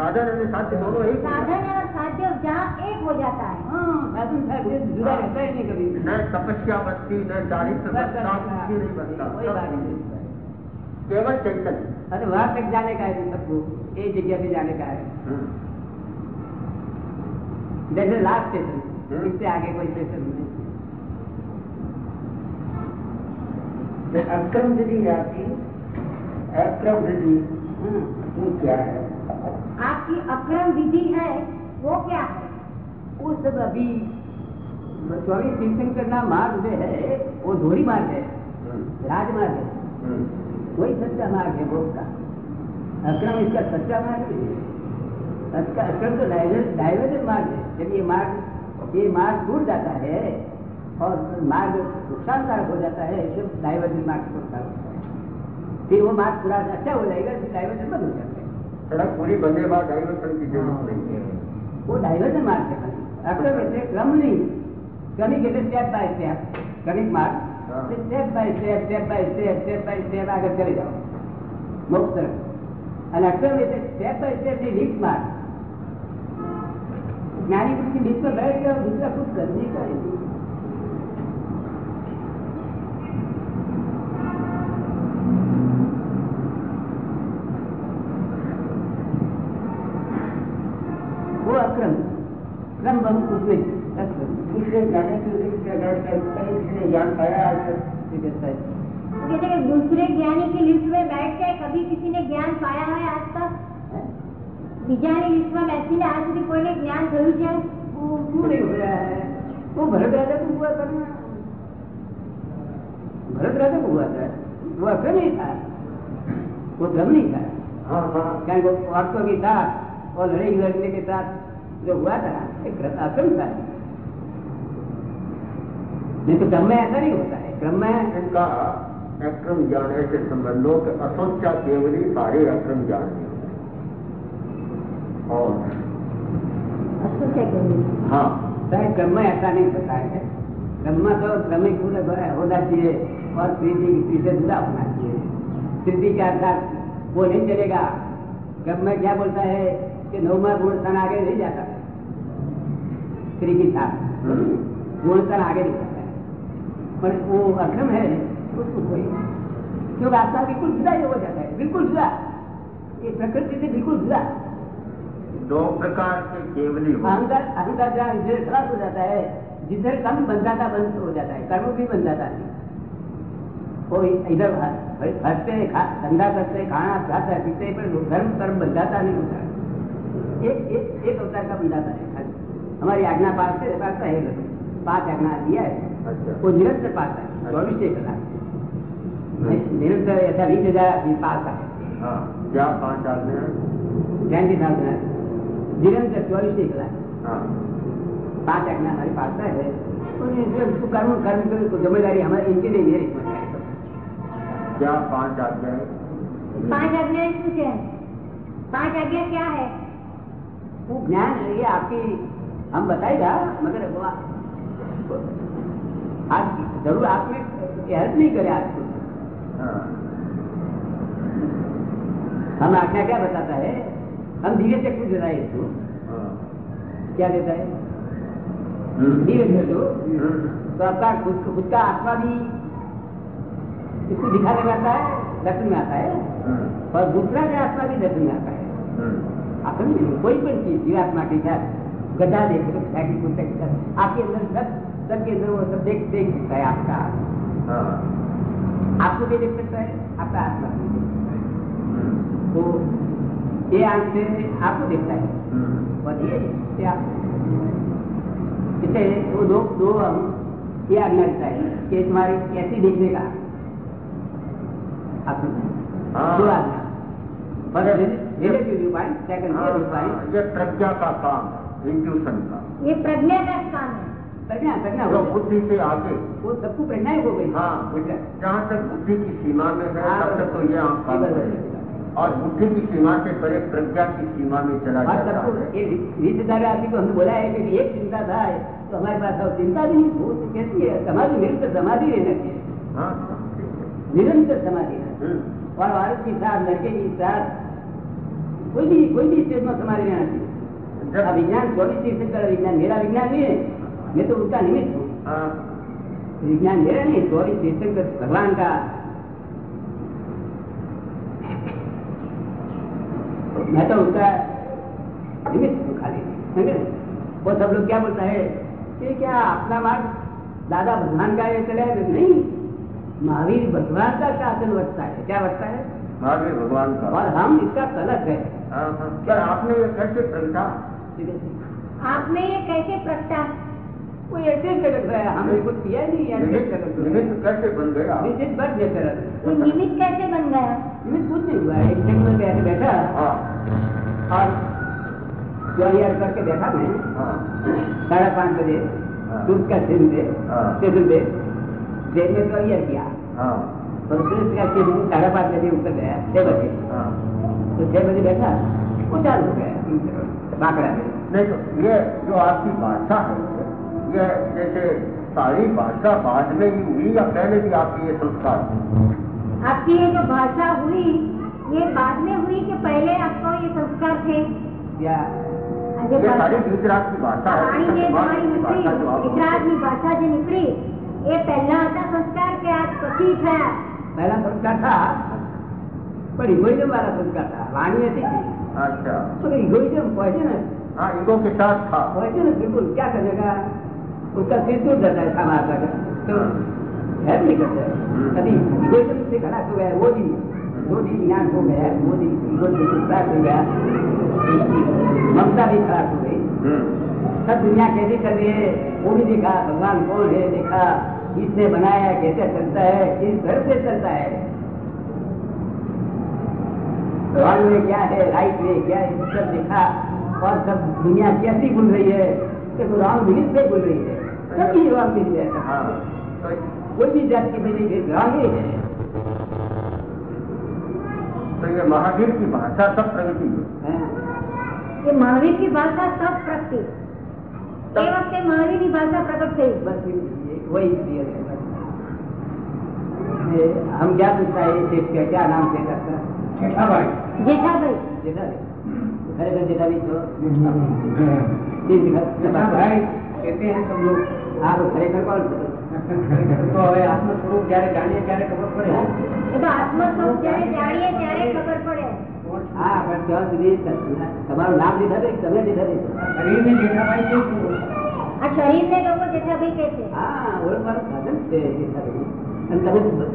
साधन और साध्य दोनों एक साधन और साध्य जहाँ एक हो जाता है। हाँ साधन साध्य जुदा रहता ही नहीं कभी न तपस्या बनती न चारित्र बनता कुछ नहीं बनता कोई बात नहीं केवल चैतन्य। अरे वहाँ तक जाने का है सबको। एक जगह पे जाने का है। हम्म। जैसे लास्ट स्टेशन हम्म। इससे आगे कोई स्टेशन नहीं। अक्रम विधि है आपकी अक्रम विधि हाँ। वो क्या है? आपकी अक्रम विधि है, वो क्या है? सब अभी स्वामी, तीर्थंकर का मार्ग जो है, वो धोरी मार्ग है। राजमार्ग है। वही सच्चा मार्ग है, भोग का। अक्रम इसका सच्चा मार्ग है। अक्रम तो डाइवर्जन मार्ग है। जब ये मार्ग ये मार्ग टूट जाता है और मार्ग नुकसानकारक हो जाता है जब डाइवर्जन मार्ग टूटता होता है। फिर वो मार्ग पूरा अच्छा हो जाएगा, फिर डाइवर्जन बंद हो जाता है सड़क पूरी बनने के बाद डाइवर्सन की जरूरत नहीं है वो डाइवर्जन मार्ग है अक्रम એટલે ક્રમ નહીં ક્રમિક એટલે સ્ટેપ બાય સ્ટેપ ક્રમિક માર્ગ હા. Step by step step by step step by step આગળ ચલી જાઓ મોક્ષ તરફ અને અક્રમ એટલે સ્ટેપ બાય સ્ટેપ ની રીત માર્ગ જ્ઞાની પુરુષની રીત પર બેઠ ગયો दूसरा कुछ करने का ज्ञान पाया आज तक ठीक है सर वो कहते हैं कि दूसरे ज्ञानी की लिस्ट में बैठ के कभी किसी ने ज्ञान पाया है आज तक हैं? બીજાની લિસ્ટમાં બેસીને આજ સુધી કોઈને જ્ઞાન થયું છે वो क्यों नहीं हो रहा है वो भरत राजा को हुआ था ना भरत राजा को हुआ था वो अक्रम नहीं था वो भ्रम नहीं था हाँ हाँ कारण वो औरतों के साथ और लड़ाई लड़ने के साथ जो हुआ था एक भ्रम- अक्रम था नहीं तो क्रम में ऐसा नहीं होता है। क्रम में इनका अक्रम ज्ञान ऐसे संबंध लोग कि असोचा केवली सारे अक्रम ज्ञान और हाँ। क्रम में ऐसा नहीं होता है। ब्रह्मा तो क्रमिक पूरे होना चाहिए और प्रीति से जुड़ा होना चाहिए। स्थिति के अर्थात वो नहीं चलेगा। ब्रह्म में क्या बोलता है कि नवमा गुण स्थान आगे नहीं जाता। स्त्री की साथ। हम्म। गुण स्थान आगे नहीं जाता। पर वो अक्रम है उसको कोई क्योंकि आत्मा बिल्कुल जुदा ही हो जाता है बिल्कुल जुदा। ये प्रकृति से बिल्कुल जुदा। दो प्रकार के केवली अहंकार अहंकार जहाँ इधर खराब हो जाता है जिधर कम बंधाता बंद हो जाता है कर्म भी बंधाता नहीं वो इधर हँसते धंधा करते खाना खाते पीते पर धर्म कर्म बंधाता नहीं होता। एक एक एक अवतार का बंधाता है। हमारी आज्ञा पालते पालता है लोग। पाँच आज्ञा दिया है। वो निरंतर है चौबीस कलाक निरंतर ऐसा बीस हज़ार है क्या निरंतर चौबीस हमारी पाता है। कर्म ज़िम्मेदारी हमारे क्या कुछ है? पाँच आज्ञा क्या है? वो ज्ञान ये आपकी हम बताएगा मगर ज़रूर आपने हेल्प नहीं करे आपको हाँ। हम आज्ञा क्या बताता है? हम धीरे चक्षु देता है इसको। हाँ। क्या देता है? हम्म, धीरे से दो हम्म, तो आपका खुद खुद का आत्मा भी इसको दिखाने में आता है दर्शन में आता है। हम्म, और दूसरा का आत्मा भी दर्शन में आता है। हम्म, आप समझे कोई पण चीज़ जीवात्मा के साथ गड्ढा देख तो आपके अंदर सब सबके अंदर वो सब देख देख सकता है आपका। हाँ। आपको भी देख सकता है? आपका आत्मा भी देख सकता है। हम्म, तो ये आँख से आपको देखता है। हम्म, और ये से आप इसे वो दो दो हम ये आज्ञा देता है कि तुम्हारी कैसी देखने का आप हाँ। दो आज्ञा। हाँ, ये प्रज्ञा का काम इंट्यूशन का। ये प्रज्ञा का काम है। प्रज्ञा प्रज्ञा जो बुद्धि से आगे। वो सबको प्रज्ञा ही हो गई हाँ जहाँ तक बुद्धि की सीमा में है हाँ, तब तक तो ये बस। और बुद्धि की सीमा से परे प्रज्ञा की सीमा में चला जाता है। रिश्तेदार आदमी को हमने बोला है कि एक चिंता था तो हमारे पास अब चिंता भी नहीं वो तो कैसी है समाधि निरंतर समाधि रहना चाहिए। हाँ। निरंतर समाधि हम्म, और औरत के साथ लड़के के साथ कोई भी कोई भी स्टेज में समाधि रहना चाहिए विज्ञान चौबीस विज्ञान मेरा विज्ञान नहीं है। मैं तो उसका निमित्त हूँ। हाँ, विज्ञान मेरा नहीं चौबीस तीर्थंकर भगवान का। मैं तो उसका निमित्त हूँ खाली समझे? वो सब लोग क्या बोलता है कि क्या अपना मार्ग दादा भगवान का ये चले? नहीं महावीर भगवान का शासन बचता है क्या बचता है? महावीर भगवान का। और हम इसका तलक है। हाँ, हाँ। सर आपने ये कैसे प्रकटा आपने ये कैसे प्रगटा वो ऐसे ही तलक है हमने कुछ किया ही नहीं ही निमित्त है। निमित्त कैसे बन गया? निश्चित बच गए तरह ये निमित्त कैसे बन गया? निमित्त कुछ नहीं हुआ एक दिन में बैठ बैठा। हाँ। और चौरियार करके देखा मैं हाँ। साढ़े पाँच बजे हाँ। दूध का स्टेशन पे हाँ। स्टेशन पे ट्रेन में चौरियार किया हाँ। और पुलिस का स्टेशन साढ़े पाँच बजे उतर गया छह बजे। हाँ। तो छह बजे बैठा वो चालू हो गया बांकड़ा में। नहीं तो ये जो आपकी भाषा है यह जैसे सारी भाषा बाद में ही हुई या पहले भी आपकी ये संस्कार? आपकी ये जो भाषा हुई ये बाद में हुई कि पहले आपको ये संस्कार थे? गुजरात की भाषा जो निकली ये पहला संस्कार के था पहला संस्कार था वाणी अच्छा। हाँ बिल्कुल क्या करेगा? उसका सिर टूट जाता है सामान का। तो हेल्प नहीं करता। है कभी इगोइजम से खड़ा हो गया वो दिन दो दिन ज्ञान हो गया वो दिन इगोइजम खराब हो गया। ममता भी खराब हो गई। हम्म। सब दुनिया कैसे चल रही है वो भी देखा भगवान कौन है देखा किसने बनाया कैसे चलता है किस घर से चलता है। रॉन्ग में क्या है राइट में क्या है सब देखा और सब दुनिया कैसी घूम रही है। देखो रॉन्ग बिलीफ से घूम रही है सभी रॉन्ग बिलीफ है हाँ तो कोई भी जात की बिलीफ रॉन्ग ही है तो ये महावीर की भाषा सब प्रगति है हाँ। એ મહાવીર की भाषा सब प्रगति એ વખતે મહાવીર ની ભાષા પ્રગટ થઈ बस ये- वही clear है बस। ये हम क्या पूछता है ये क्या क्या नाम से करता है જેઠાભાઈ જેઠાભાઈ जेठा खरेखर जेठा भी खरेखर जेठाजी છો? તમારું નામ લીધા છે તમે લીધા છે. કે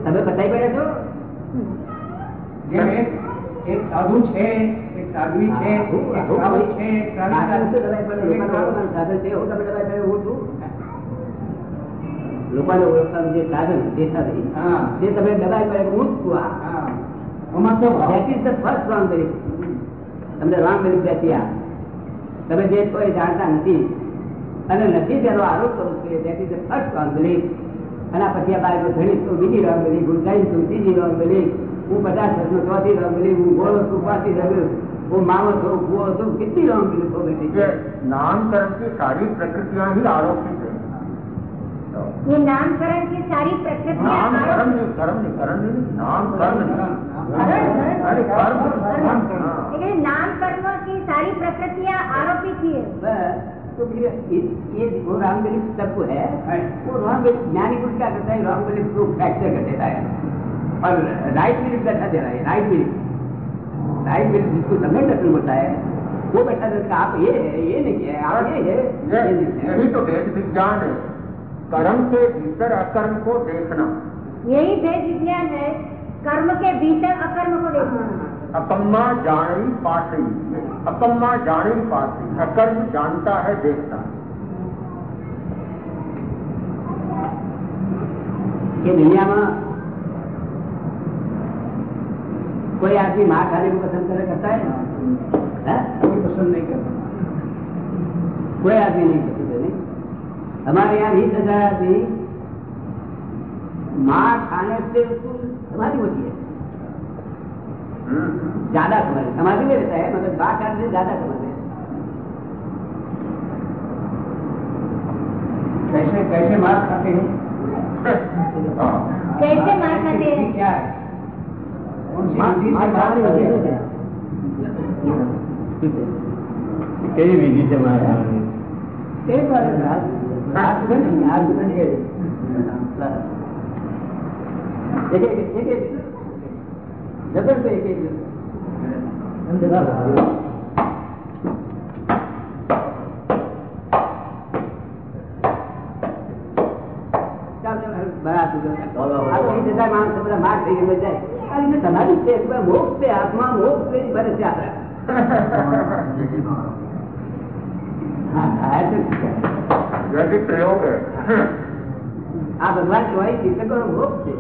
તમે બતાવી પડ્યા છો? એક સાધુ છે સાધવી છે લોકોને ઓળખવાનું જે સાધન જે સાધન જે તમે દબાઈ પડે હું. છું આમાં તમને રોંગ બિલીફ બેસી તમે જે છો જાણતા નથી અને નથી તેનો આરોપ કરવો કે that is first wrong belief અને પછી આ બાળકો ભણીશ તો બીજી રોંગ બિલીફ હું જઈશ ત્રીજી રોંગ બિલીફ હું પચાસ વર્ષનો ચોથી રંગલી હું બોલો છું પાંચથી રંગલું वो मानव स्वरूप हुआ तो कितनी राम की हो गई नामकरण की सारी प्रकृतियाँ ही आरोपित तो है ये नामकरण की सारी प्रकृति नाम कर्म कर्म कर्म नाम कर्म अरे कर्म नाम कर्म की सारी प्रकृतियाँ आरोपित ही है तो फिर ये वो रामगलित तत्व है? हाँ। वो रामगलित ज्ञानी पुरुष क्या करता है? रामगलित को फ्रैक्चर कर देता है। और राइट मिलिट कैसा दे रहा है राइट मिलिट राइट बिलीफ जिसको समय दर्शन होता है वो बैठा देता है आप ये है ये नहीं है आप ये है नहीं है। यही तो वेद विज्ञान है। कर्म के भीतर अकर्म को देखना। यही भेद विज्ञान है कर्म के भीतर अकर्म को देखना। अकम्मा जानी पासी अकम्मा जानी पासी अकर्म जानता है देखता है। ये दुनिया में। कोई आदमी मार खाने को पसंद करे करता है हैं? कोई पसंद नहीं करता। कोई आदमी नहीं पसंद है नहीं? हमारे यहाँ बीस हज़ार आदमी मार खाने से उसको समाधि होती है। ज़्यादा समझ समाधि में रहता है मगर बात करने से ज़्यादा समझ है। कैसे कैसे मार खाते हैं? हाँ। कैसे मार खाते हैं? क्या है? કેવી વિધિ છે મહારાજ તે પર હાથ હાથ બની હાથ બની ગઈ. એક એક એક એક જબર તો એક એક ચાલ, ચાલ, બરાબર છે. આ તો એ જતા માણસો બધા માર થઈ ગયેલા જાય. આ રીતે તમારી છે, એકવાર મોક્ષ છે, આત્મા મોક્ષ છે, ભલે છે આપણે. હા, હા, એ તો છે. जैसे प्रयोग है આ ભગવાન કહેવાય ચિંતકોનો મોક્ષ છે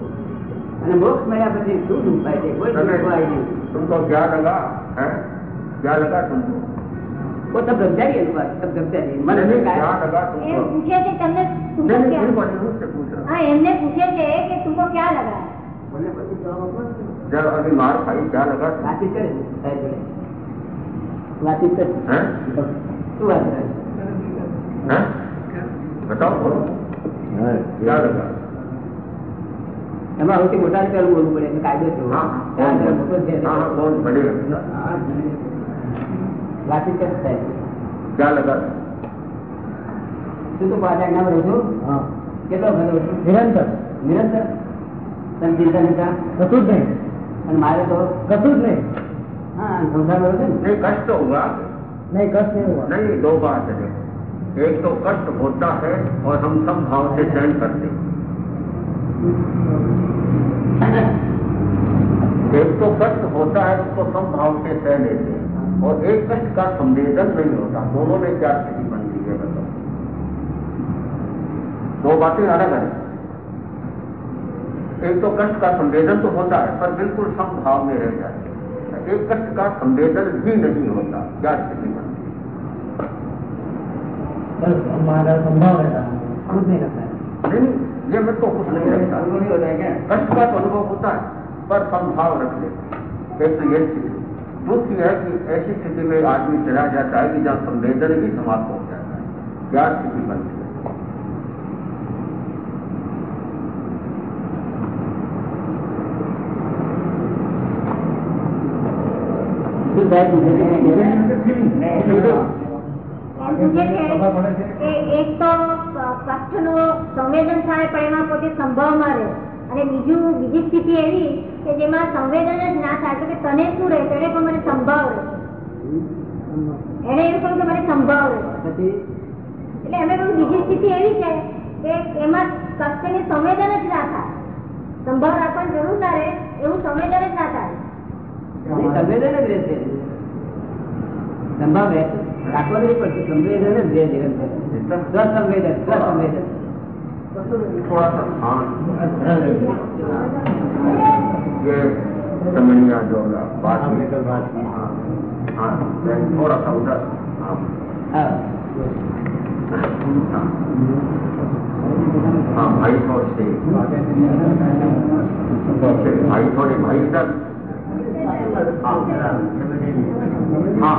અને મોક્ષ મળ્યા પછી શું દુઃખ થાય છે કોઈ દુઃખ હોય નહીં तुमको क्या लगा है क्या लगा तुमको वो सब ब्रह्मचारी है बात सब ब्रह्मचारी मन नहीं, में नहीं, क्या काय लगा એમ तुमको પૂછે છે તમને तुमको नहीं क्या नहीं नहीं, मुझसे पूछ रहा हाँ એમને પૂછે છે કે तुमको क्या लगा જબ શું મોટા પેલું બોલવું પડે કાયદો છે. તું પાછા જ્ઞાન રહું કેટલો ભલો નિરંતર. નિરંતર? તને ચિંતા ચિંતા કશું જ નહીં અને મારે તો કશું જ નહીં હા સંસારમાં રહું છું ને नहीं कष्ट होगा નહીં કશ નહીં हुआ नहीं दो बात है एक तो कष्ट होता है और हम सब भाव से सहन करते हैं एक तो कष्ट होता है उसको सम भाव से सह लेते हैं और एक कष्ट का संवेदन नहीं होता दोनों में क्या स्थिति बनती है बताओ दो बातें अलग है एक तो कष्ट का संवेदन तो होता है पर बिल्कुल सम भाव में रह जाते एक कष्ट का संवेदन भी नहीं होता क्या स्थिति बनती है। बस हमारा संभव है नहीं ये मेरे को कुछ नहीं है क्या? कष्ट का तो अनुभव होता है पर संभाव रख लेते हैं। एक तो ये स्थिति। दूसरी है कि ऐसी स्थिति में आदमी चला जाता है कि जहाँ संवेदन भी समाप्त हो जाता है क्या स्थिति बनती है। સાહેબ એક તો કષ્ટનો સંવેદન થાય પણ એમાં પોતે સંભાવમાં રહે. અને બીજું બીજી સ્થિતિ એવી કે જેમાં સંવેદન જ ના થાય કે તને શું રહે? તેને પણ મને સંભાવ રહે. એને એવું કહ્યું કે મને સંભાવ રહે. એટલે એમને કહ્યું બીજી સ્થિતિ એવી છે કે એમાં કષ્ટની સંવેદન જ ના થાય. સંભાવ રાખવાની જરૂર ના રહે એવું સંવેદન જ ના થાય. સંવેદન જ રહેશે. સંભાવ રહે રાખવો નહીં પડશે સંવેદન જ રહે નિરંતર સ્વસંવેદન સ્વસંવેદન थोड़ा सा हाँ ये समनिया जो बात हमने कल बात की हाँ हाँ थोड़ा सा उधर हाँ હા हाँ हाँ भाई थोड़े से भाई थोड़े भाई इधर हाँ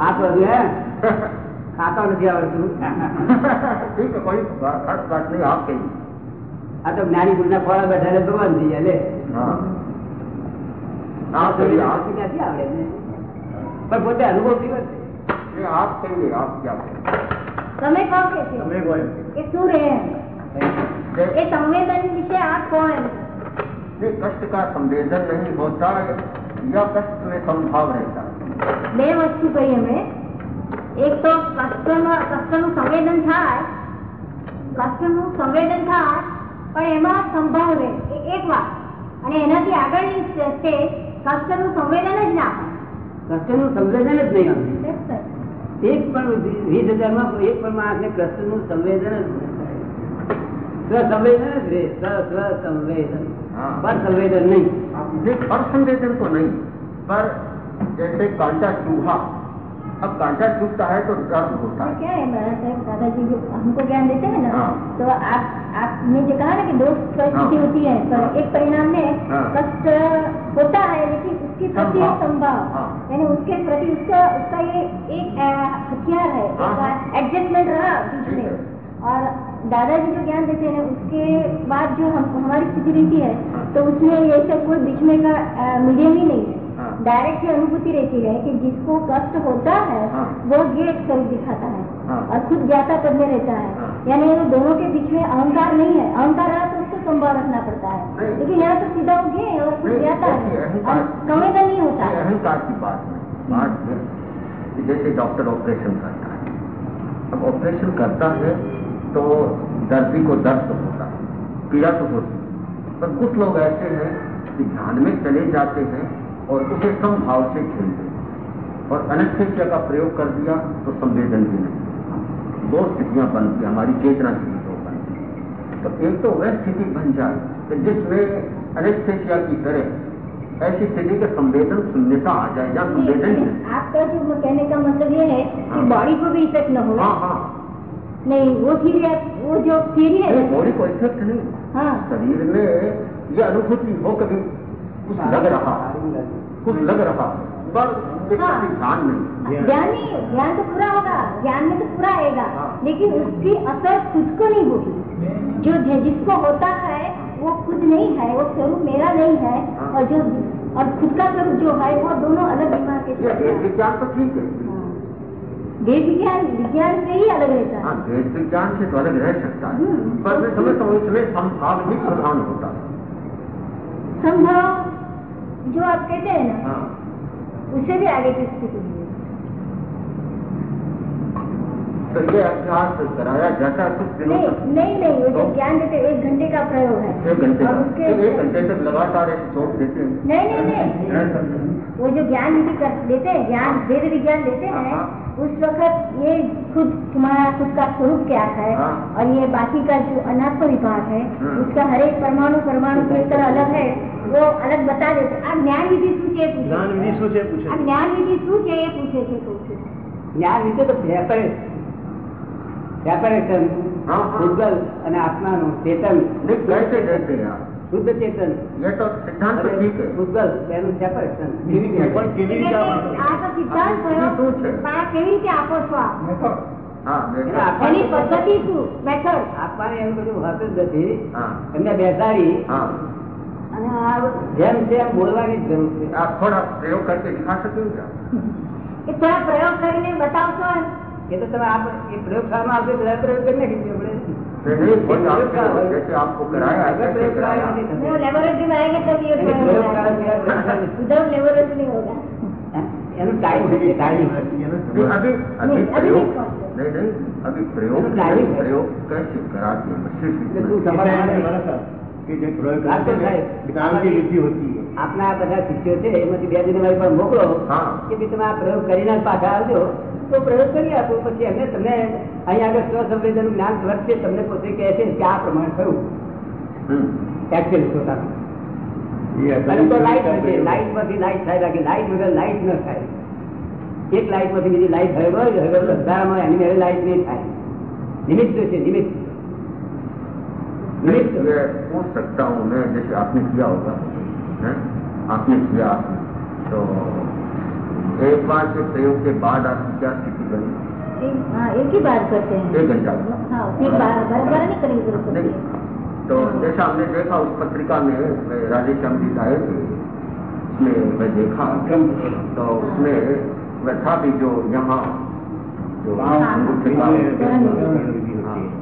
આ તો હજુ હે ખાતા નથી આવડતું ठीक है कोई खर्च बात नहीं आप कहिए આ તો જ્ઞાની પુરુષના ખોળા બેઠા એટલે ભગવાન થઈ જાય લે हाँ આ आप कहिए आप ક્યાંથી આવડે એમને? પણ પોતે અનુભવ દિવસ ये आप कहिए आप क्या कहें તમે કહો કે છે તમે કહો એમ. કે શું રહે એમ? ये- એ સંવેદન વિશે આપ કહો એમ ये कष्ट का संवेदन नहीं होता है या कष्ट में संभाव रहता है બે વસ્તુ કહી અમે. એક તો ક્લસ્ટરનું સંવેદન થાય. ક્લસ્ટરનું સંવેદન થાય પણ એમાં સંભાવ રહે એક વાત. અને એનાથી આગળની સ્ટેજ ક્લસ્ટરનું સંવેદન જ ના ક્લસ્ટરનું સંવેદન જ નહીં એક પણ વીસ હજારમાં એક પણ માણસ ને નું સંવેદન જ સંવેદન જ રે સંવેદન પર સંવેદન નહીં. સંવેદન તો નહીં. પણ जैसे कांटा चूहा अब कांटा चुभता है तो दर्द होता तो है क्या है महाराज साहब दादाजी जो हमको ज्ञान देते हैं ना हाँ। तो आप आपने जो कहा ना कि दो परिस्थिति हाँ। होती है पर हाँ। एक परिणाम में हाँ। कष्ट होता है लेकिन उसके प्रति संभाव। हाँ। यानी उसके प्रति उसका उसका ये एक हथियार है हाँ, हाँ। एडजस्टमेंट रहा बीच में और दादाजी जो ज्ञान देते हैं उसके बाद जो हम हमारी स्थिति रहती है। तो उसमें ये सब कोई बीच में का मीडियम हाँ। डायरेक्ट ये अनुभूति रहती है कि जिसको कष्ट होता है हाँ। वो गेट स्वरूप दिखाता है हाँ। और खुद ज्ञाता पद में रहता है। हाँ। यानी वो दोनों के बीच में अहंकार नहीं है। अहंकार रहा तो उसको संभाव रखना पड़ता है। लेकिन यहाँ तो सीधा गे और खुद ज्ञाता है। अहंकार- और संवेदन नहीं होता। है अहंकार की बात है जैसे डॉक्टर ऑपरेशन करता है। अब ऑपरेशन करता है तो दर्दी को दर्द तो होता है पीड़ा तो होती है। पर कुछ लोग ऐसे हैं कि ध्यान में चले जाते हैं और उसे समभाव से खेलते हैं। और अनस्थेसिया का प्रयोग कर दिया तो संवेदन भी नहीं दो स्थितियाँ बनती हैं हमारी चेतना की भी दो बनती हैं। तो एक तो वह स्थिति बन जाए कि जिसमें अनस्थेसिया की तरह ऐसी स्थिति के संवेदन शून्यता आ जाए या संवेदन ही आपका जो कहने का मतलब ये है कि हाँ। बॉडी को भी इफ़ेक्ट न हो। हाँ हाँ। नहीं वो है वो जो है। बॉडी को इफ़ेक्ट नहीं। हाँ। शरीर में ये अनुभूति हो कभी। कुछ लग रहा कुछ लग रहा पर हाँ। ध्यान नहीं ज्ञान नहीं ज्ञान तो पूरा होगा ज्ञान में तो पूरा आएगा हाँ। लेकिन उसकी असर खुद को नहीं होगी जो जिसको होता है वो खुद नहीं है वो स्वरूप मेरा नहीं है हाँ। और जो और खुद का स्वरूप जो है वो दोनों अलग दिमाग के हैं। विज्ञान तो ठीक है हाँ। वेद विज्ञान विज्ञान से ही अलग रहता हाँ है वेद विज्ञान से तो अलग रह सकता है हम्म। पर मैं समझता हूँ इसमें संभाव ही प्रधान होता है संभव जो आप कहते हैं ना हाँ उससे भी आगे की स्थिति है तो ये अभ्यास कराया जाता कुछ दिनों नहीं नहीं नहीं वो जो तो? ज्ञान देते एक घंटे का प्रयोग है एक घंटे का एक घंटे तक लगातार छोड़ देते हैं नहीं नहीं नहीं वो जो ज्ञान विधि देते हैं ज्ञान वेद विज्ञान देते हैं हाँ। उस वक्त ये खुद तुम्हारा खुद का स्वरूप क्या है हाँ। और ये बाकी का जो अनात्म विभाग है हाँ। उसका हर एक परमाणु परमाणु किस तरह अलग है वो अलग बता देते આ જ્ઞાન વિધિ શું છે એ પૂછે. જ્ઞાન વિધિ શું છે પૂછે આ જ્ઞાન વિધિ શું છે એ પૂછે છે કહું છું. જ્ઞાન વિશે તો સેપરેશન हाँ हाँ ભૂતગલ અને આત્માનું ચેતન नहीं कैसे देते हैं आप શુદ્ધ ચેતન ये तो सिद्धांत तो ठीक है ભૂતગલ તેનું સેપરેશન પણ કેવી રીતે આપણે આ તો સિદ્ધાંત આ થયો શું છે? પણ આ કેવી રીતે આપો છો આપ મેથડ हाँ એના देखा આત્મા- એની પદ્ધતિ શું મેથડ આત્માને એવું બધું હોતું જ નથી हाँ એમને બેસાડી हाँ અને આ જેમ તેમ બોલવાની જ જરૂર છે आप थोड़ा प्रयोग करके दिखा सकेंगे आप? એ થોડા પ્રયોગ કરીને બતાવશો એમ? એ તો તમે આપ એ પ્રયોગશાળામાં આવશે બધા પ્રયોગ કરી નાખીશું આપણે नहीं नहीं कोई आपके जैसे आपको कराया है અગર कैसे પ્રયોગશાળા कराया નથી वो થતી. लेबोरेटरी में आएंगे तब ये એની प्रयोग પ્રયોગશાળા होगा સિવાય પ્રયોગશાળા નથી. विदाउट लेबोरेटरी नहीं होगा એનું ટાઈમ છે ટાઈમ नहीं अभी अभी नहीं, अभी प्रयोग नहीं पहुंचे। नहीं नहीं अभी प्रयोग चलो, तारीफ है। प्रयोग कैसे कराते हैं આપના બધા શિષ્યો છે એમાંથી બે જણ મારી પાસે મોકલો કે તમે આ પ્રયોગ કરીને પાછા આવજો. તો પ્રયોગ કરી આપો પછી એમને તમને અહીંયા આગળ સ્વસંવેદનનું જ્ઞાન વર્તે તમને પોતે કહે છે કે આ પ્રમાણે થયું. એક્ચ્યુઅલ પોતાનું લાઈટમાંથી લાઈટ થાય બાકી લાઈટ વગર લાઈટ ન થાય. એક લાઈટમાંથી બીજી લાઈટ હળગળ હળગળ એની લાઈટ નહીં થાય. નિમિત્ત છે નિમિત્ત. नहीं मैं पूछ सकता हूँ मैं जैसे आपने किया होगा। है? आपने किया तो एक बार के प्रयोग के बाद आपकी क्या स्थिति बनी? एक हाँ, ही बार करते हैं। एक घंटा। हाँ, तो जैसा हमने देखा उस पत्रिका में राधे श्याम जी आए थे उसमें मैं देखा। तो उसमें मैं था भी जो यहाँ जो हाँ। हाँ।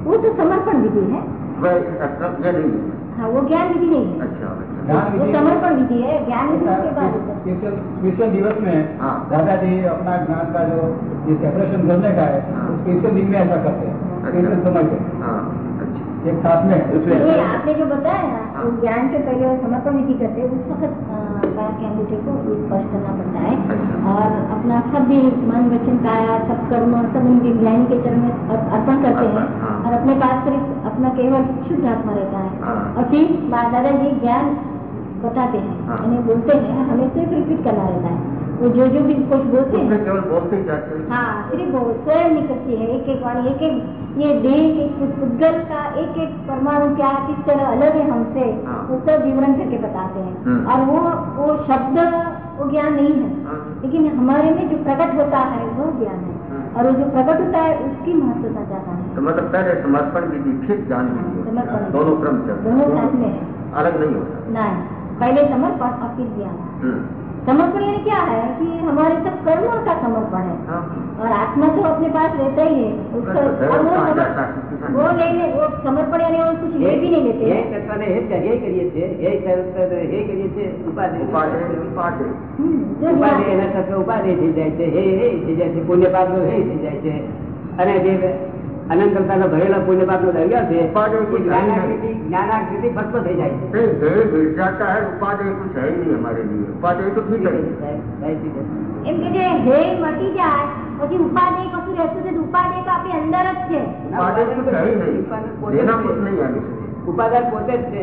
वो तो समर्पण विधि है। अच्छा नहीं हाँ वो ज्ञान विधि नहीं है। अच्छा अच्छा। वो समर्पण विधि है ज्ञान विधि उसके बाद स्पेशल स्पेशल दिवस में दादा दादाजी अपना ज्ञान का जो सेपरेशन करने का है हाँ। स्पेशल दिन में ऐसा करते हैं। समझते समय पे हाँ। अच्छा एक साथ में आपने जो बताया ना। वो ज्ञान के पहले समर्पण विधि करते हैं उस वक्त के अंगूठे को स्पर्श करना पड़ता है अच्छा। और अपना सब भी मन वचन काया सब कर्म सब उनके ज्ञानी के चरण में अर्पण करते हैं हाँ। और अपने पास सिर्फ़ अपना केवल शुद्ध आत्मा रहता है हाँ। और फिर दादाजी ज्ञान बताते हैं हाँ। यानी बोलते हैं हमें सिर्फ़ रिपीट करना रहता है वो जो जो भी कुछ बोलते हैं केवल बोलते जाते हैं हाँ सिर्फ़ वो स्वयं निकलती है एक एक वाणी एक एक ये देह के पुद्गल का एक एक परमाणु क्या किस तरह अलग है हमसे हाँ। वो सब विवरण करके बताते हैं हम्म। और वो वो शब्द वो ज्ञान नहीं है हाँ। लेकिन हमारे में जो प्रकट होता है वो ज्ञान है हम्म। और वो जो प्रकट होता है उसकी महत्वता ज़्यादा है तो मतलब पहले समर्पण विधि विधि है। समर्पण। दोनों क्रम दोनों साथ में अलग नहीं होता नहीं पहले समर्पण और फिर ज्ञान। समर्पण यानी क्या है कि हमारे सब कर्मों का समर्पण है हाँ। और आत्मा तो अपने पास रहता ही है उसका बस तो है, और वो कहाँ समर- जाता है, किसी का वो नहीं। लेने वो समर्पण यानी वो कुछ ले भी नहीं लेते हे हैं તત્વને હે જ- હે કરીએ છીએ હે તત્વ હે કરીએ છીએ ઉપાધિ ઉપાધિ ઉપાધિ हम्म, जो ઉપાધિ ज्ञान- એના તત્વ ઉપાધિ થઈ જાય છે હે હે થઈ જાય છે પુણ્ય પાપ હે થઈ જાય છે અને જે અનંત કરતા તો ભરેલા પુણ્ય પાપ નો દરિયો છે જ્ઞાનાકૃતિ ફક્ત થઈ જાય એમ કે જે હે મટી જાય પછી ઉપાદેય કશું રહેતું છે ઉપાદેય તો આપણી અંદર જ છે ઉપાદાન પોતે જ છે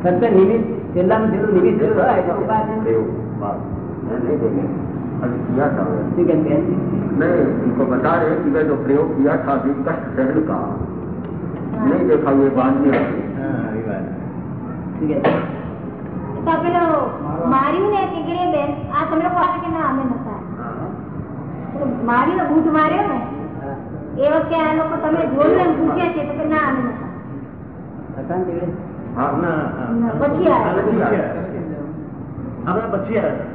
ફક્ત નિમિત્ત છેલ્લામાં છેલ્લું નિમિત્ત હોય તો ઉપાદાન प्रयोग, बात। मैं नहीं देंगे अभी किया था वो। શું કહે છે? नहीं उनको बता रहे कि मैं जो प्रयोग किया था अभी कष्ट सहन का नहीं देखा ये बाद में आई। हाँ, ये बात है। શું કહે છે? તો પેલો માર્યું ને કે કે બેન આ તમે લોકો આ કે ના અમે નતા हाँ। પેલું માર્યું ને બૂટ માર્યો ને હા. એ વખતે આ લોકો તમે જોયું એમ પૂછે છે તો કે ના અમે નતા હતા ને તે? हाँ ના, ना હા. પછી આવ્યા. પછી આવ્યા. હમણાં પછી આવ્યા.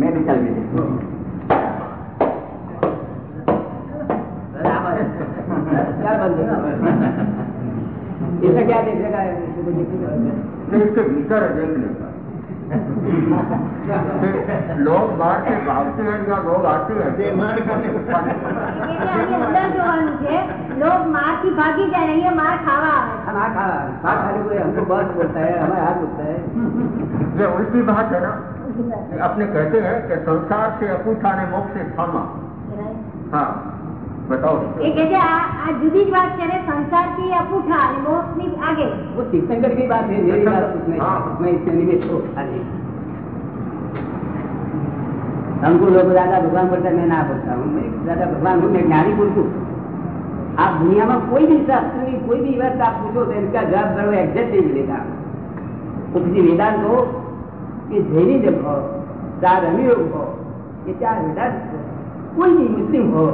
મેં વિચાર લીધો इसका क्या देख लेगा भीतर है देखने का लोग बाहर से भागते हैं या लोग आते हैं? અંદર જોવાનું लोग मार की भागी जा रही है मार खावा આવે खावा हमको बहुत बोलता है हमारे हाथ बोलता है। उल्टी बात है ना। अपने कहते हैं कि संसार से अपूठा ने मोक्ष से थामा हाँ बताओ એ કે છે આ આ જુદી જ વાત છે ને સંસાર થી અપૂઠા અને મોક્ષ ની આગે वो तीर्थंकर की बात है मेरी बात उसमें हाँ। मैं इसमें निमित्त हूँ खाली हमको लोग दादा भगवान बोलते हैं, मैं ना बोलता हूँ मैं दादा भगवान हूँ मैं ज्ञानी पुरुष हूँ आप दुनिया में कोई भी शास्त्र की कोई भी बात आप पूछो तो इसका जवाब करो एग्जैक्ट नहीं मिलेगा वो किसी वेदांत हो हो हो चाहे वेदांत हो कोई भी मुस्लिम हो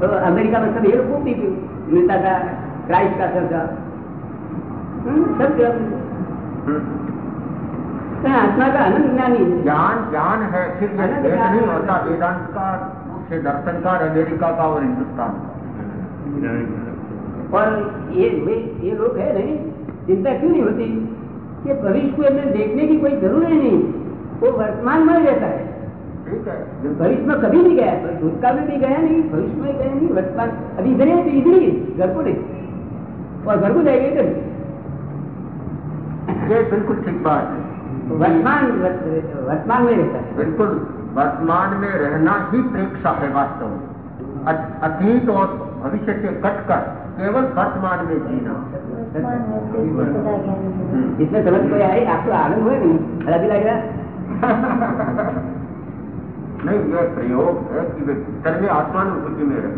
तो अमेरिका में सब ये लोग भी मिलता था क्राइस्ट का हम्म, सब हम्म। तो आत्मा का आनंद ज्ञानी ज्ञान ज्ञान है नहीं होता वेदांत का से दर्शन का और अमेरिका का और हिंदुस्तान का। और ये ये ये लोग है नहीं चिंता क्यों नहीं होती? कि भविष्य को देखने की कोई ज़रूरत ही नहीं। वो वर्तमान में रहता है। ठीक है। भविष्य में कभी नहीं गया भूतकाल में भी गया नहीं भविष्य में गया नहीं वर्तमान अभी इधर है तो इधर ही घर को नहीं और घर को जाएगा इधर। ये बिल्कुल ठीक बात है। वर्तमान वर्तमान में रहता है। बिल्कुल वर्तमान में रहना ही प्रेक्षा है वास्तव में। अतीत और भविष्य से कटकर केवल वर्तमान में जीना। हम्म। इसमें समझ कोई आई आपको तो आनंद हुए नहीं। अभी लग रहा नहीं ये प्रयोग है कि में आत्मान बुद्धि में रहे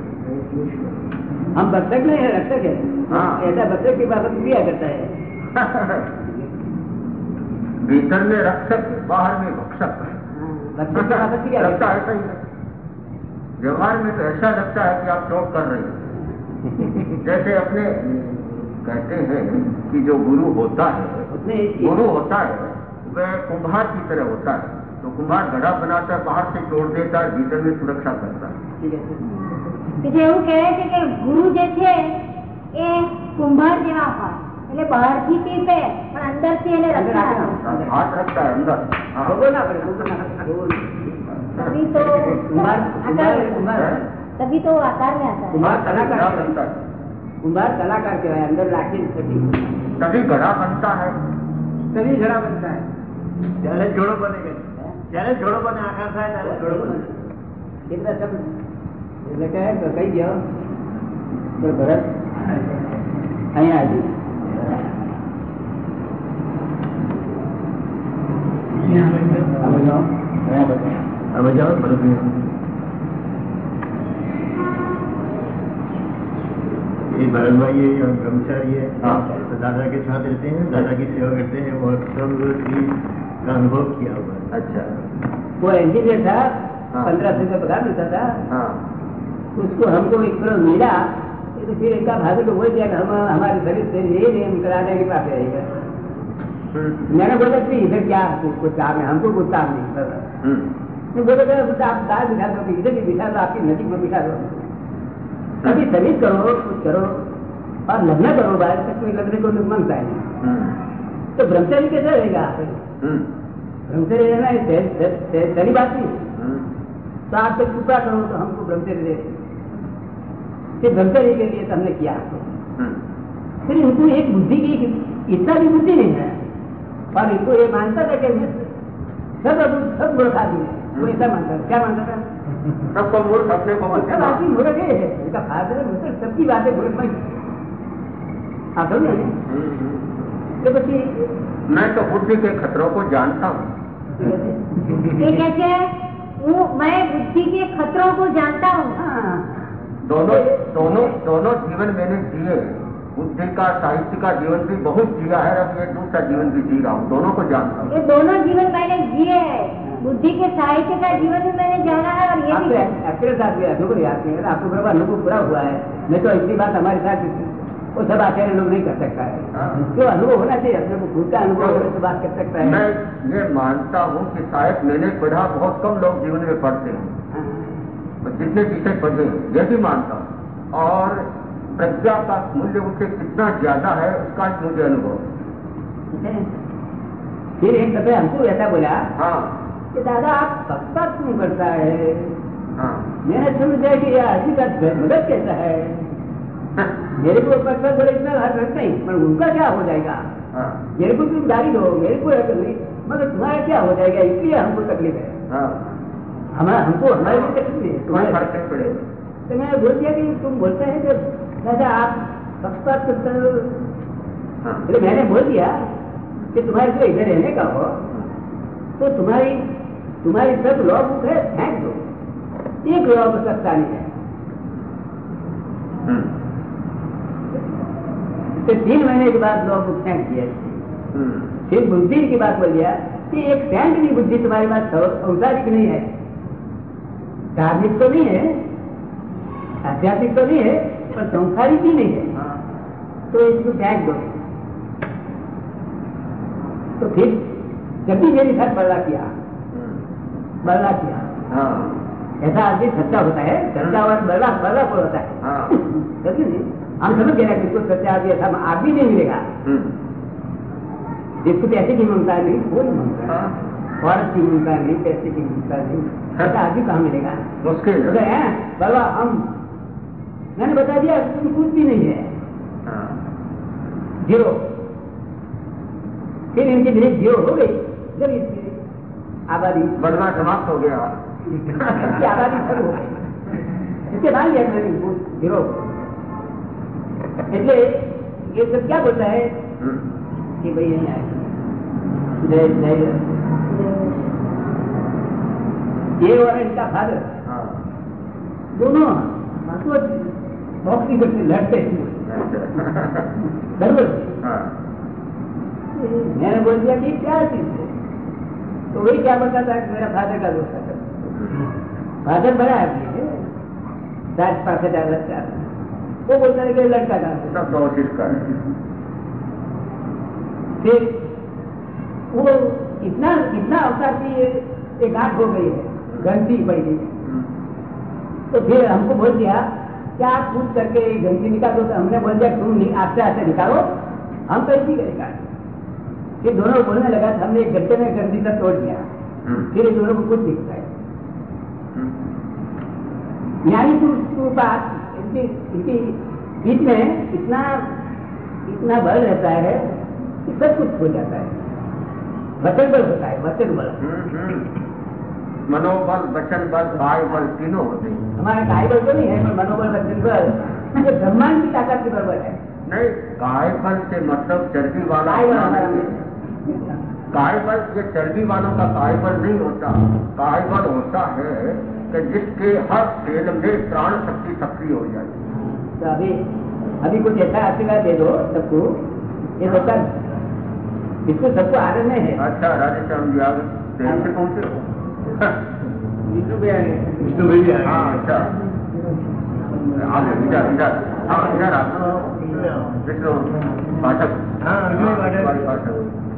हम बत्तख नहीं है रक्षक है। हाँ। ऐसा बत्तख की बाबत किया करता है। भीतर में रक्षक बाहर में भक्षक। हाँ, व्यवहार में तो ऐसा लगता है कि आप चौक कर रहे हैं। जैसे अपने कहते हैं कि जो गुरु होता है उसने गुरु होता है वह कुम्हार की तरह होता है तो कुम्हार घड़ा बनाता है बाहर से तोड़ देता है भीतर में सुरक्षा करता है ठीक है કે જે એવું કહે છે કે ગુરુ જે છે એ કુંભાર જેવા હોય એટલે બહારથી ટીપે પણ અંદરથી એને અંદર રક્ષણ રાખે આપે. ને. हाथ रखता है अंदर हाँ ભોગવો ના પડે ભોગવો ના પડે ભોગવો નહીં. तभी तो कुम्हार कुम्हार कुम्हार तभी तो आकार में आता है કુંભાર કલાકાર કહેવાય અંદર રાખી કભી કભી ઘડા બનતા હૈ? કભી ઘડા બનતા હૈ? ત્યારે જોડો બને ત્યારે જોડો બને આકાર થાય ત્યારે જોડો બને. કેટલા શબ્દ એટલે કહે કઈ ગયો તો ભરત અહીંયા આવી આ બધા આ બધા ભરત ये भरत भाई ये और ब्रह्मचारी है। हाँ। तो दादा के साथ रहते हैं दादा की सेवा करते हैं और सब चीज़ का अनुभव किया हुआ है। अच्छा। वो इंजीनियर था हाँ। पंद्रह सौ का पगार मिलता था। हाँ। उसको हमको एक करोड़ मिला। तो फिर इनका भाभी को बोल दिया हम हमारे शरीर से ये नहीं कराने के पास रहेगा मैंने बोला कि इधर क्या काम है हमको कुछ काम नहीं हम्म, बोला आप बाहर बिठा दो इधर भी बिठा दो आपकी नजीक में बिठा दो। कभी सर्विस करो कुछ करो और लग्न करो बाहर तक में लगने को माँगता है हम्म, तो ब्रह्मचारी कैसे रहेगा? हम्म, ब्रह्मचर्य रहना सही बात नहीं। तो आप तक कृपा करो तो हमको ब्रह्मचर्य दे ब्रह्मचर्य के लिए तो हमने किया हम्म, फिर इनको एक बुद्धि की इतना भी बुद्धि नहीं है। और इनको ये मानता था कि सब सब मूर्ख आदमी है। वो ऐसा मानता था। क्या मानता था? सबको मूर्ख अपने को मत मूर्ख ही है उनका फादर मतलब सबकी बातें मूर्ख में? हम्म, हम्म। तो પછી मैं तो बुद्धि के खतरों को जानता हूँ। ये कहते हैं? वो मैं बुद्धि के खतरों को जानता हूँ। हाँ। दोनों दोनों दोनों जीवन मैंने जिए। बुद्धि का साहित्य का जीवन भी बहुत जिया है अब ये दूसरा जीवन भी जी रहा हूँ। दोनों को जानता हूँ। ये दोनों जीवन मैंने जिए हैं। बुद्धि के साहित्य का जीवन भी मैंने जाना है और ये आप भी है। एक्सपीरियंस है अनुभव याद नहीं है आपको बराबर अनुभव पूरा हुआ है। नहीं तो ऐसी बात हमारे साथ वो सब आचार्य लोग नहीं कर सकता है। हाँ। जो अनुभव होना चाहिए। अपने को खुद का अनुभव होने से बात कर सकता है। मैं ये मानता हूँ कि शायद मैंने पढ़ा बहुत कम लोग जीवन में पढ़ते हैं। हाँ। जितने विषय पढ़े ये भी मानता हूँ। और प्रज्ञा का मूल्य उनसे कितना ज़्यादा है उसका मुझे अनुभव फिर एक दफे हमको ऐसा बोला हाँ। कि दादा आप पक्षपात क्यों करता है? हाँ। मैंने समझा कि यह का मदद कैसा है? मेरे को पक्षपात बोले इतना हर रख नहीं पर उनका क्या हो जाएगा? हाँ। मेरे को तुम गाली दो मेरे को है नहीं मगर तुम्हारा क्या हो जाएगा? इसलिए हमको तकलीफ़ है। हाँ। हमारा हमको हमारे लिए तकलीफ़ नहीं है। तुम्हारे तो मैंने बोल दिया कि तुम बोलते हैं कि दादा आप पक्षपात करते हो। हाँ। तो मैंने बोल दिया कि तुम्हारे को इधर रहने का हो। तो तुम्हारी तुम्हारी सब लॉ बुक है फेंक दो एक लॉ बुक सस्ता नहीं है। तो तीन महीने के बाद लॉ बुक फेंक दिया फिर बुद्धि की बात बोल दिया कि एक सेंट भी बुद्धि तुम्हारे पास औसारिक नहीं है। धार्मिक तो नहीं है आध्यात्मिक तो नहीं है पर संसारिक भी नहीं है। हाँ। तो इसको फेंक दो तो फिर जब भी मेरे साथ बदला किया बदला किया। हाँ। ऐसा आदमी सच्चा होता है सच्चा और कोई होता है? हाँ। समझे? हम गए सच्चा आदमी ऐसा आदमी नहीं मिलेगा। हम्म, जिसको पैसे की ममता नहीं वो नहीं। ममता हाँ। औरत की ममता नहीं पैसे की ममता नहीं। ऐसा आदमी कहाँ मिलेगा? मुश्किल है। हम मैंने बता दिया तुम कुछ भी नहीं है। ज़ीरो। फिर इनकी ज़ीरो हो गई। जब इसकी आबादी बढ़ना समाप्त हो गया इसकी आबादी शुरू हो गई इसके बाद यह मेरी जीरो એટલે ये सब क्या बोलता है हम्म, कि भाई यहाँ जय जय ये और इनका फादर हाँ दोनों बॉक्सिंग करते लड़ते बरबर हाँ मैंने बोल दिया कि क्या चीज है तो वही क्या बोलता था कि मेरा फादर का दोस्त था फादर बड़ा आदमी है साठ पासठ हज़ार का वो बोलता है कि लड़का का। सब कोशिश कर फिर वो इतना इतना अवसर की एक गांठ हो गई है घंटी पड़ गई है। तो फिर हमको बोल दिया कि आप पूछ करके घंटी निकाल दो तो हमने बोल दिया तुम आस्ते आस्ते निकालो। हम तो कैसी करेगा ये दोनों बोलने लगा था हमने एक गड्ढे में कर दी तब तोड़ दिया। हम्म, फिर ये दोनों को कुछ दिखता है। हम्म। की की बात इनके बीच में इतना इतना बल रहता है कि सब कुछ हो जाता है। वचन बल होता है वचन बल। हम्म, हम्म। मनोबल वचन बल काय बल तीनों होते हैं। हमारा काय बल तो नहीं है पर मनोबल वचन बल ये ब्रह्मांड की ताकत के बराबर है। नहीं काय बल से मतलब चर्बी वाला काय बल होता हमारा नहीं है। काय बल ये चर्बी वालों का काय बल नहीं होता। काय बल होता है कि जिसके हर सेल में प्राण शक्ति सक्रिय हो जाए। तो अभी अभी कुछ ऐसा आशीर्वाद दे दो सबको। ये सबका इसको सबको आदर में है। अच्छा राधे श्याम जी आगे देर से पहुँचे हो? विष्णु आ विष्णु भाई भी आ हाँ अच्छा। आगे इधर इधर। हाँ इधर आ विष्णु पाठक। हाँ, विष्णु पाठक।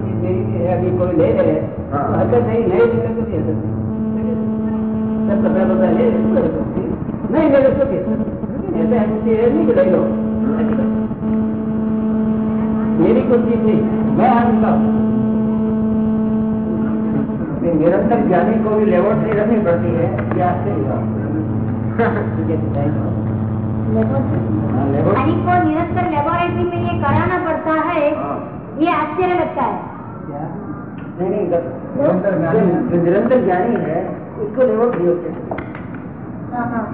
अभी कोई ले रहे हैं। हाँ। तो हरकत नहीं नहीं लेकर तो नहीं हरकत सब कपड़ा कपड़ा ले नहीं। ले तो कैसे ऐसे हम नहीं कि ले लो मेरी कोई चीज़ नहीं। मैं हूँ। निरंतर ज्ञानी को भी लेबोरेटरी रखनी पड़ती है ये आश्चर्य ठीक थैंक यू हाँ, लेबोरेटरी को निरंतर लेबोरेटरी में ये कराना पड़ता है हाँ। ये आश्चर्य लगता है। क्या? निरंतर ज्ञानी जो निरंतर ज्ञानी है उसको लेबोरेटरी होते हैं हाँ, हाँ।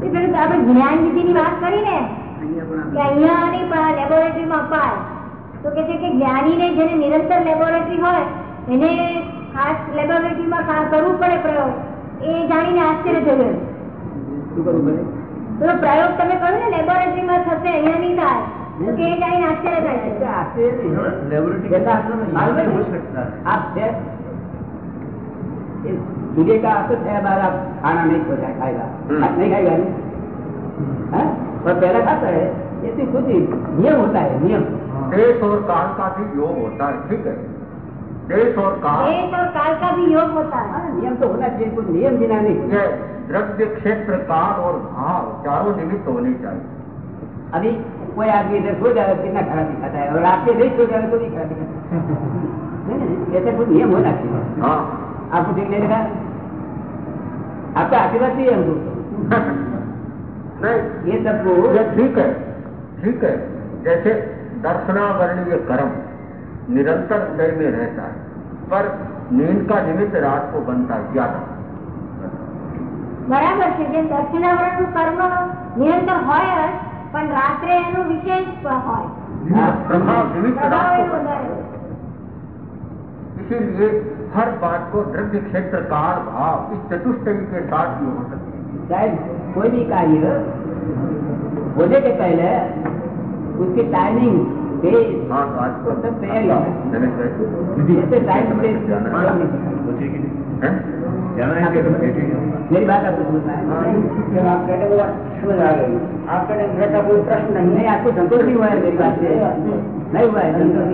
એ પેલું તો આપણે જ્ઞાન વિધિની વાત કરી ને કે અહીંયા નહીં પણ આ લેબોરેટરીમાં અપાય તો કે છે કે જ્ઞાનીને જેને નિરંતર લેબોરેટરી હોય એને ખાસ લેબોરેટરીમાં કામ કરવું પડે પ્રયોગ એ જાણીને આશ્ચર્ય થયું શું કરવું પડે પેલો પ્રયોગ તમે કહ્યું ને લેબોરેટરીમાં થશે અહીંયા નહીં થાય सूर्य का असर है हमारा खाना नहीं खोजा खाएगा नहीं खाएगा पर पहला खाता है ये खुद ही नियम होता है नियम देश और काल का भी योग होता है ठीक है देश और काल देश और काल का भी योग होता है नियम तो होना चाहिए कोई नियम बिना नहीं। द्रव्य क्षेत्र काल और भाव चारों निमित्त होने चाहिए। अभी कोई आदमी इधर सो जाएगा कितना खराब दिखाता है और आपके नहीं सो जाएगा तो भी खराब दिखाता है नहीं, नहीं, ऐसा कोई नियम होना चाहिए हाँ आपको ठीक नहीं लगा आपका आशीर्वाद चाहिए हमको नहीं ये सबको ये ठीक है ठीक है जैसे दर्शनावरणीय कर्म निरंतर उदय में रहता है पर नींद का निमित्त रात को बनता है ज्यादा બરાબર છે જેમ દક્ષિણાવરણનું કર્મ નિરંતર હોય જ પણ રાત્રે એનું વિશેષ હોય हाँ, प्रभाव निमित्त પ્રભાવ रात એનો को बनता વધારે है હોય. इसीलिए हर बात को द्रव्य क्षेत्र काल भाव इस चतुष्टयी के साथ ही हो सकती है शायद कोई भी कार्य होने के पहले उसकी टाइमिंग डेज हाँ तो आज वो सब तैयारी है नमस्ते जैसे टाइम मेरी बात आपको समझ का हाँ। तो कोई प्रश्न नहीं है आपको संतोष हुआ है नहीं हुआ तो है संतोष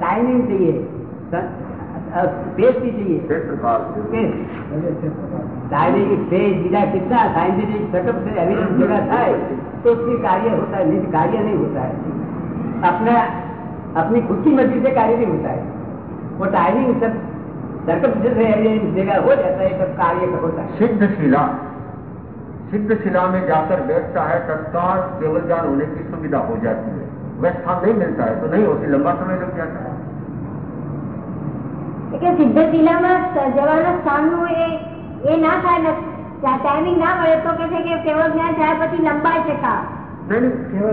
टाइमिंग चाहिए। कितना हम्म। तो उसकी कार्य होता है कार्य नहीं होता है। अपना अपनी खुद की मर्ज़ी से कार्य नहीं होता है। वो टाइमिंग सब सर्कम से एविडेंस जगह हो जाता है सब कार्य का होता है सिद्ध शिला सिद्ध शिला में जाकर बैठता है तत्काल केवल ज्ञान होने की सुविधा हो जाती है वह स्थान नहीं मिलता है तो नहीं होती लंबा समय लग जाता है એટલે સિદ્ધ શિલામાં જવાના સ્થાનનું એ એ ના થાય ને ટાઈમિંગ ના મળે તો કે છે કે કેવળ જ્ઞાન થયા પછી લંબાઈ છે કાળ नहीं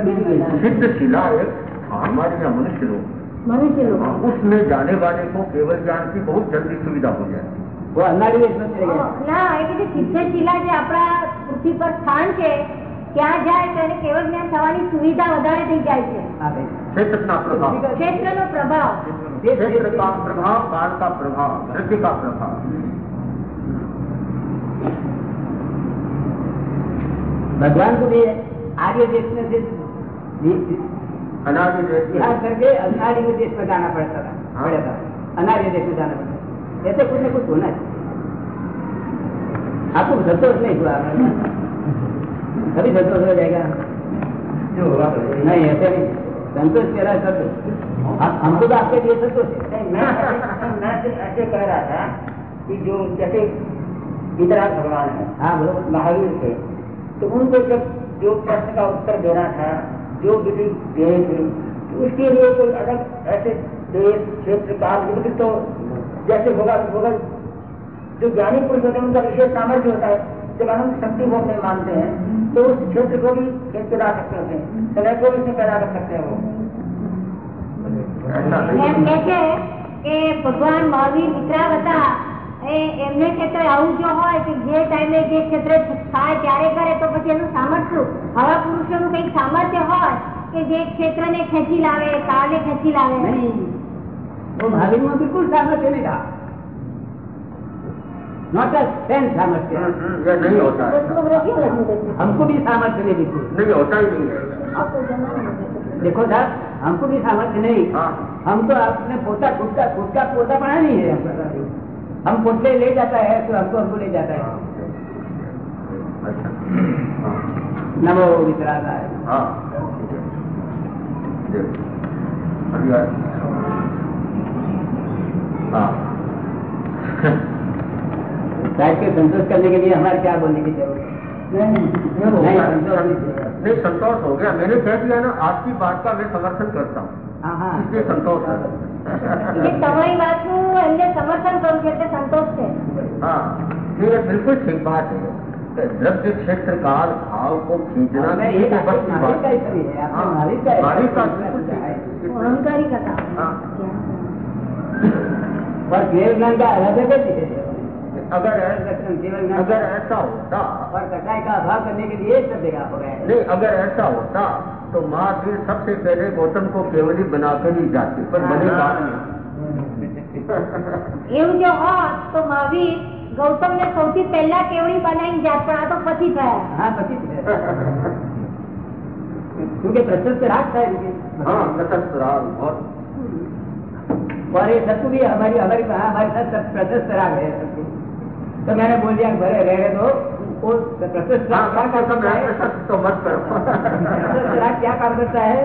नहीं सिद्ध शिला एक स्थान हमारे यहाँ मनुष्य लोग મનુષ્ય લોકો हाँ, उसमें जाने वाले को केवल ज्ञान की बहुत जल्दी सुविधा हो जाती है वो अन्नाड़ी में इसमें चले गए ના એ કે સિદ્ધ શિલા જે આપણા પૃથ્વી પર સ્થાન છે ત્યાં જાય તો એને કેવળ જ્ઞાન થવાની સુવિધા વધારે થઈ જાય છે हाँ भाई क्षेत्र का प्रभाव ક્ષેત્રનો પ્રભાવ क्षेत्र का प्रभाव काल का प्रभाव वृद्धि का प्रभाव भगवान को भी आर्य देश में से अनादि देश बिहार में देश में जाना पड़ता था। पड़ा था अनार्य देश में जाना पड़ता ऐसे कुछ न कुछ होना चाहिए आपको संतोष नहीं हुआ कभी संतोष हो जाएगा नहीं ऐसे नहीं संतोष हमको तो आपके लिए संतोष मैं ऐसे- कह रहा था कि जो जैसे वितराग भगवान है हाँ महावीर थे तो उनको जब जो प्रश्न का उत्तर देना था जो विधि देश तो उसके लिए कोई अलग ऐसे देश क्षेत्र काल विधि तो जैसे होगा तो होगा जो ज्ञानी पुरुष होते हैं उनका विशेष सामर्थ्य होता है। जब हम शक्ति को अपने मानते हैं तो उस क्षेत्र को भी खिला सकते होते हैं। समय को भी उसमें पैदा कर सकते हैं वो। कैसे कि भगवान महावीर वितरा बता ભગવાન મહાવીર વિતરાગ હતા એ એમને ક્ષેત્રે આવું જો હોય કે જે ટાઈમે જે ક્ષેત્રે થાય ત્યારે કરે તો પછી એનું સામર્થ્ય હવા પુરુષોનું કંઈક સામર્થ્ય હોય કે જે ક્ષેત્રને ખેંચી લાવે કાળને ખેંચી લાવે नहीं वो महावीर में बिल्कुल सामर्थ्य नहीं था नॉट अ सेंस सामर्थ्य हम्म, हम्म, ये नहीं होता है हमको भी सामर्थ्य नहीं बिल्कुल नहीं होता ही नहीं है देखो साहब हमको भी सामर्थ्य नहीं हाँ हम तो अपने पोता खुद का खुद का पोता बना नहीं है हम पोते ले जाता है तो हमको हमको ले जाता है। नमो वितरागाय हाँ। हाँ। साहब के संतोष करने के लिए हमारे क्या बोलने की ज़रूरत है? नहीं संतोष नहीं चाहिए। नहीं संतोष हो गया मैंने कह दिया ना आपकी बात का मैं समर्थन करता हूँ हाँ हाँ इसलिए संतोष है કે તમારી વાતનું એમને સમર્થન કરું છે એટલે સંતોષ છે हाँ नहीं, ये बिल्कुल ठीक बात है कि द्रव्य क्षेत्र काल भाव को खींचना मैं भी ये एक बात बस की महावीर बात का है ही सही है आपने हाँ, महावीर का महावीर का है। बिल्कुल ठीक है અહંકારી કથા हाँ, पर केवल ज्ञान का अलग है कैसे अगर ऐ- केवल ज्ञान अगर ऐसा होता और कटाई का अभाव करने के लिए सब जगह हो गया है नहीं अगर ऐसा होता तो महावीर सबसे पहले गौतम को केवली बना कर ही जाते पर बने बाद में એવું જો હોત તો મહાવીર ગૌતમ ને સૌથી પહેલા કેવડી બનાવી જાત પણ આ તો પછી થયા हाँ पति है क्योंकि प्रशस्त राग था इनके हाँ प्रशस्त राग बहुत और ये सत्तू भी हमारी हमारी हाँ, हमारे साथ सब प्रशस्त राग है सत्तू तो मैंने बोल दिया भरे रह रहे तो वो प्रशस्त हाँ राग क्या कम से काम कम करता है प्रशस्त तो मत प्रशस्त करो राग क्या काम करता है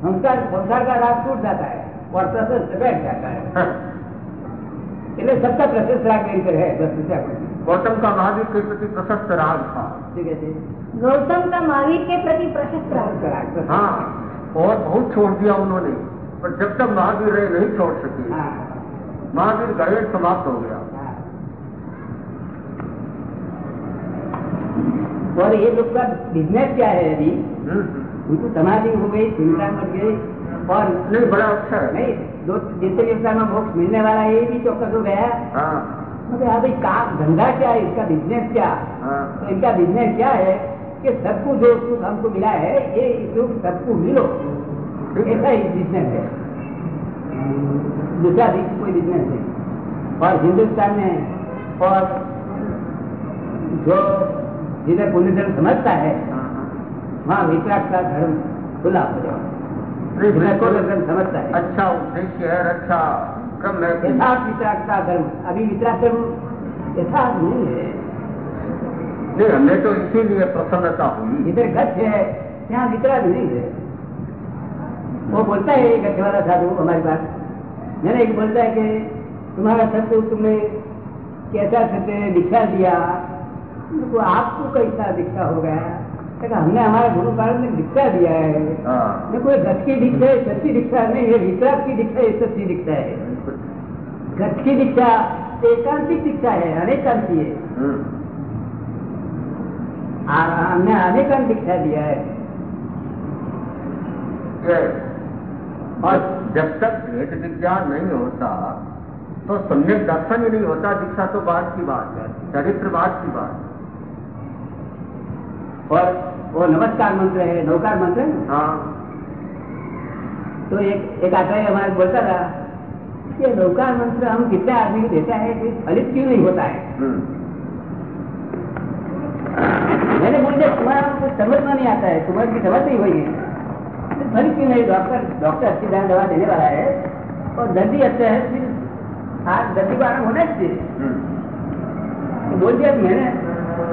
संसार संसार का राग टूट जाता है और प्रशस्त बैठ जाता है इसलिए सबका प्रशस्त राग मेरी पर है बस दूसरा कुछ नहीं। गौतम का महावीर के प्रति प्रशस्त राग था ठीक है जी ગૌતમ का महावीर के प्रति प्रशस्त प्रशस्त राग राग प्रशस्त हाँ और बहुत छोड़ दिया उन्होंने पर जब तक महावीर रहे नहीं छोड़ सके हाँ महावीर गणेश समाप्त हो गया और ये लोग का बिज़नेस क्या है अभी? हम्म, उनको समाधि हो गई चिंता मर गई। और नहीं बड़ा अच्छा है। नहीं दो व्यवसाय में मिलने वाला है, ये भी चौकस हो गया। हाँ। मतलब हाँ भाई काम धंधा क्या है? इसका बिज़नेस क्या? हाँ। तो इनका बिज़नेस क्या है? कि सबको जो सुख हमको मिला है ये सुख सबको मिलो। ऐसा ही बिज़नेस है। दूसरा भी कोई बिज़नेस नहीं। और हिंदुस्तान में और जो जिन्हें पुण्य धर्म समझता है हाँ, हाँ। वहाँ वितराग का धर्म खुला हो जाए। जिन्हें पुण्य धर्म समझता है। अच्छा उद्देश्य है अच्छा क्रम है। यथार्थ वितराग का धर्म। अभी वितराग धर्म यथार्थ नहीं है। नहीं हमें तो इसीलिए प्रसन्नता हुई। इधर गच्छ है यहाँ वितराग नहीं है। वो बोलता है गच्छ वाला साधु हमारे पास। मैंने एक बोलता है कि तुम्हारा सत्य तुमने कैसा सत्य दीक्षा दिया तो आपको कैसा दीक्षा हो गया कहता, हमने हमारे गुरु महाराज ने दीक्षा दिया है। हाँ। ये कोई गच्छ की दीक्षा है सच्ची दीक्षा नहीं है वितराग की दीक्षा है सच्ची दीक्षा है। गच्छ की दीक्षा एकांतिक दीक्षा है अनेकांती है। हम्म, हमने अनेकांत दीक्षा दिया है। ये और जब तक भेद विज्ञान नहीं होता तो सम्यक दर्शन ही नहीं होता दीक्षा तो बात की बात है चरित्र बात की बात और वो नमस्कार मंत्र है नौकार मंत्र है हाँ। तो एक एक आचार्य हमारे बोलता था कि नौकार मंत्र हम कितने आदमी को देता है कि फलित क्यों नहीं होता है? हम्म, मैंने बोल दिया तुम्हारा कुछ समझ में नहीं आता है तुम्हारी की समझ नहीं हुई है तो फलित क्यों नहीं? डॉक्टर डॉक्टर अच्छी तरह दवा देने वाला है और दर्दी अच्छा है फिर आज दर्दी को आराम होना चाहिए। हम्म, तो बोल दिया मैंने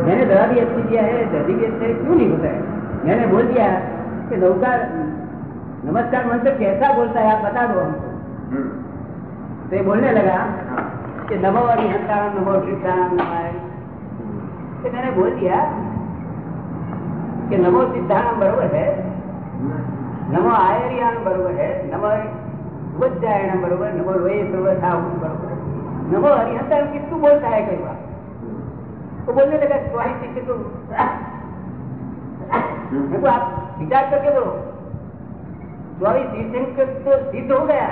मैंने दवा भी अच्छी दिया है दर्दी भी अच्छा है क्यों नहीं होता है मैंने बोल दिया कि नौकार नमस्कार मंत्र कैसा बोलता है आप बता दो हमको हम्म, तो ये बोलने लगा हाँ, कि नमो अरिहंताम नमो सिद्धाम नमाय तो मैंने बोल दिया कि नमो सिद्धाम बरोबर है नमो आयरियान बरोबर है नमो वज्जायण बरोबर नमो लोये सर्वथा बरोबर है नमो हरिहंता किसको बोलता है कई बार तो बोलने लगा तुम्हारी शिष्य तो देखो आप विचार करके बोलो तुम्हारी शिष्य तो सिद्ध हो गया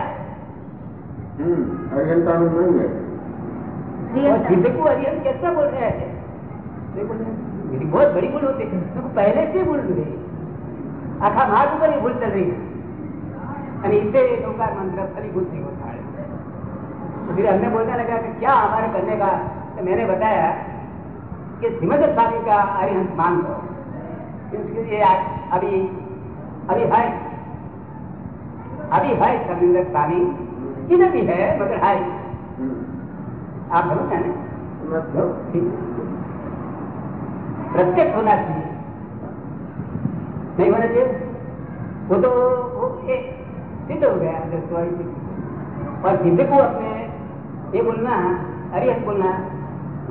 हम्म, अरिहंता में नहीं है और सिद्ध को हरिहंत कैसा बोल रहे हैं तो ये बोल रहे हैं, मेरी बहुत बड़ी भूल होती है तो पहले से भूल गई આખા માર્ગ ઉપર એ ભૂલ ચલ રહી है અને इसे नौकार मंत्र फलीभूत नहीं होता है तो फिर हमने बोलने लगा कि क्या हमारे करने का तो मैंने बताया कि श्रीमद स्वामी का अरिहंत मान ये आज- अभी अभी है। अभी है श्रीमद स्वामी। किधर भी है, मगर है। आप समझ मतलब प्रत्यक्ष होना चाहिए। नहीं होना चाहिए? वो तो वो सिद्ध हो गया। और सिद्ध को अपने ये बोलना, अरिहत बोलना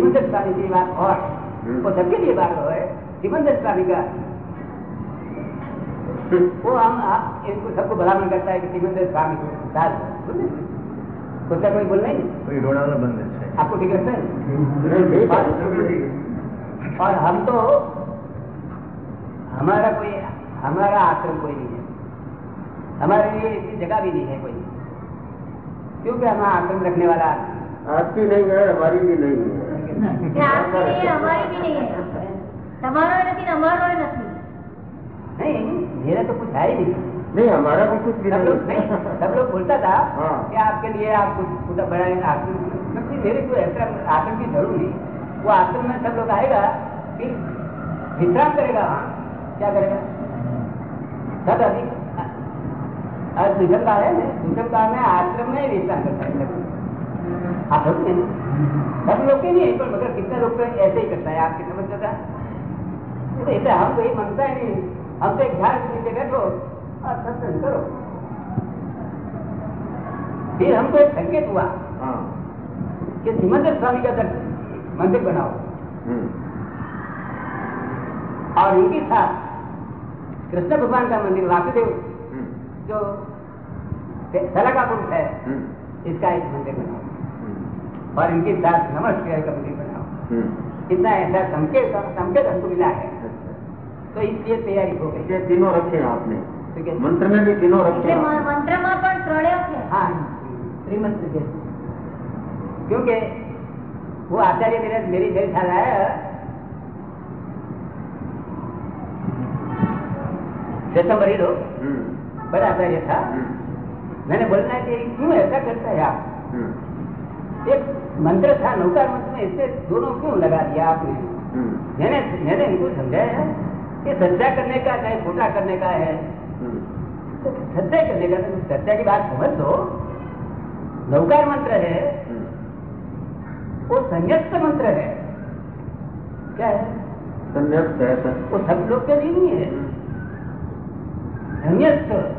स्वामी की बात और हम्म। वो सबके लिए बात हो। हम सबको भलामण करता है कि कोई बोलना आपको और हम तो हमारा कोई हमारा आश्रम कोई नहीं है। हमारे लिए जगह भी नहीं है कोई। क्योंकि हमारा आश्रम रखने वाला आपकी नहीं है हमारी भी नहीं है। કે આપની નહીં અમારી બી નહીં है તમારો નથી ને અમારો નથી नहीं मेरा तो कुछ है ही नहीं नहीं हमारा भी कुछ भी सब लोग नहीं नहीं सब लोग बोलता था हाँ। कि आपके लिए आप कुछ छोटा बड़ा आश्रम मैं बोली, मेरे को ऐसा आश्रम की जरूर नहीं वो आश्रम में सब लोग आएगा फिर विश्राम करेगा वहाँ क्या करेगा सब अभी आज दूसर का है ना दूसर का में आश्रम में विश्राम करता है सब। आप लोग के पर मगर कितने लोग तो ऐसे ही करता है तो एक झाड़ के और सत्संग करो फिर हमको एक संकेत हुआ हाँ। कि सिमंदर स्वामी का मंदिर बनाओ। हम्म, और इनके साथ कृष्ण भगवान का मंदिर वासुदेव हम्म, जो सला का पुरुष है हम्म, इसका एक मंदिर बनाओ। और इनके साथ नमस्कार का मंदिर बनाओ हम्म, इतना ऐसा संकेत संकेत हमको मिला है अच्छा। तो इसलिए तैयारी हो गई ये तीनों रखे आपने ठीक है मंत्र में भी तीनों रखे એટલે आपने। મ- મંત્રમાં પણ ત્રણેય છે हाँ श्रीमंत के क्योंकि वो आचार्य मेरे मेरी मेरे ख्याल आया सितंबर लोग हम्म, बड़ा आचार्य था हम्म, मैंने बोलना कि क्यों ऐसा करता है आप हम्म, एक मंत्र था नौकार मंत्र में इससे दोनों क्यों लगा दिया आपने? हम्म, मैंने मैंने इनको समझाया कि सच्चा करने का चाहे छोटा करने का है। हम्म, तो सच्चा करने का तो सच्चा की बात समझ दो नौकार मंत्र है। हम्म, वो संयस्त मंत्र है। क्या है? संन्यास है, वो सब लोग के लिए नहीं है। संयस्त।